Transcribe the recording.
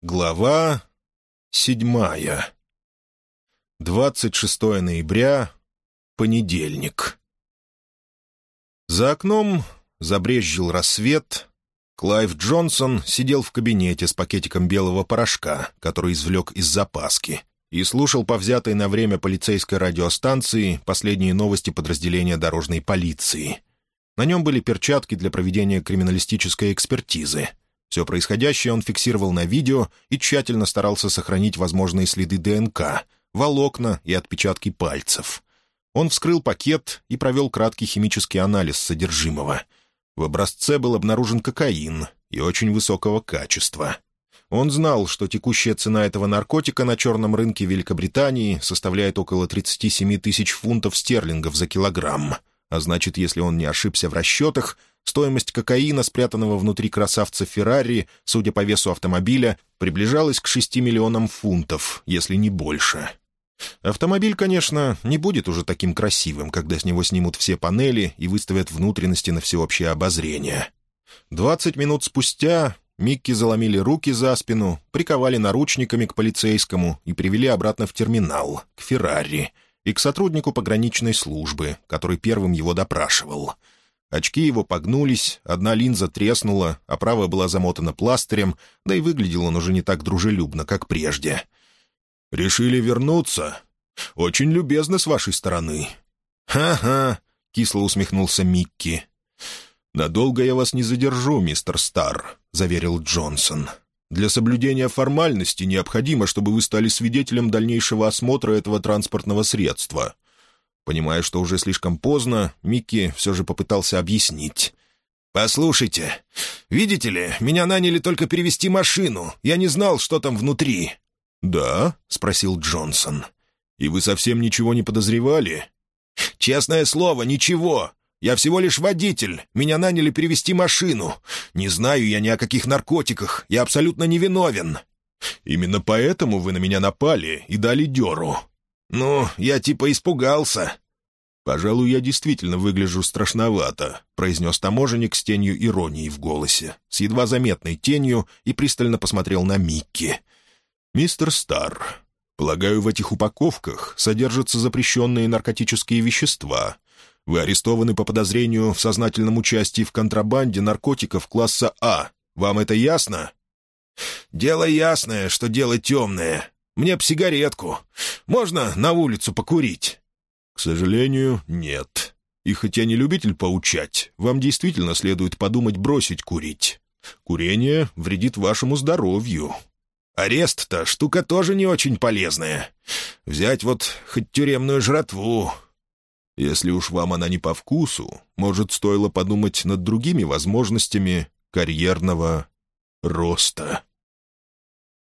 Глава седьмая. 26 ноября, понедельник. За окном забрезжил рассвет. Клайв Джонсон сидел в кабинете с пакетиком белого порошка, который извлек из запаски, и слушал по взятой на время полицейской радиостанции последние новости подразделения дорожной полиции. На нем были перчатки для проведения криминалистической экспертизы — все происходящее он фиксировал на видео и тщательно старался сохранить возможные следы ДНК, волокна и отпечатки пальцев. Он вскрыл пакет и провел краткий химический анализ содержимого. В образце был обнаружен кокаин и очень высокого качества. Он знал, что текущая цена этого наркотика на черном рынке Великобритании составляет около 37 тысяч фунтов стерлингов за килограмм, а значит, если он не ошибся в расчетах, Стоимость кокаина, спрятанного внутри красавца Феррари, судя по весу автомобиля, приближалась к 6 миллионам фунтов, если не больше. Автомобиль, конечно, не будет уже таким красивым, когда с него снимут все панели и выставят внутренности на всеобщее обозрение. Двадцать минут спустя Микки заломили руки за спину, приковали наручниками к полицейскому и привели обратно в терминал, к Феррари, и к сотруднику пограничной службы, который первым его допрашивал — Очки его погнулись, одна линза треснула, а правая была замотана пластырем, да и выглядел он уже не так дружелюбно, как прежде. «Решили вернуться? Очень любезно с вашей стороны». «Ха-ха», — кисло усмехнулся Микки. «Надолго я вас не задержу, мистер Стар», — заверил Джонсон. «Для соблюдения формальности необходимо, чтобы вы стали свидетелем дальнейшего осмотра этого транспортного средства. Понимая, что уже слишком поздно, Микки все же попытался объяснить. «Послушайте, видите ли, меня наняли только перевести машину. Я не знал, что там внутри». «Да?» — спросил Джонсон. «И вы совсем ничего не подозревали?» «Честное слово, ничего. Я всего лишь водитель. Меня наняли перевести машину. Не знаю я ни о каких наркотиках. Я абсолютно невиновен». «Именно поэтому вы на меня напали и дали дёру. «Ну, я типа испугался». «Пожалуй, я действительно выгляжу страшновато», — произнес таможенник с тенью иронии в голосе, с едва заметной тенью и пристально посмотрел на Микки. «Мистер Стар, полагаю, в этих упаковках содержатся запрещенные наркотические вещества. Вы арестованы по подозрению в сознательном участии в контрабанде наркотиков класса А. Вам это ясно?» «Дело ясное, что дело темное. Мне б сигаретку. Можно на улицу покурить?» «К сожалению, нет. И хотя не любитель поучать, вам действительно следует подумать бросить курить. Курение вредит вашему здоровью». «Арест-то штука тоже не очень полезная. Взять вот хоть тюремную жратву». «Если уж вам она не по вкусу, может, стоило подумать над другими возможностями карьерного роста».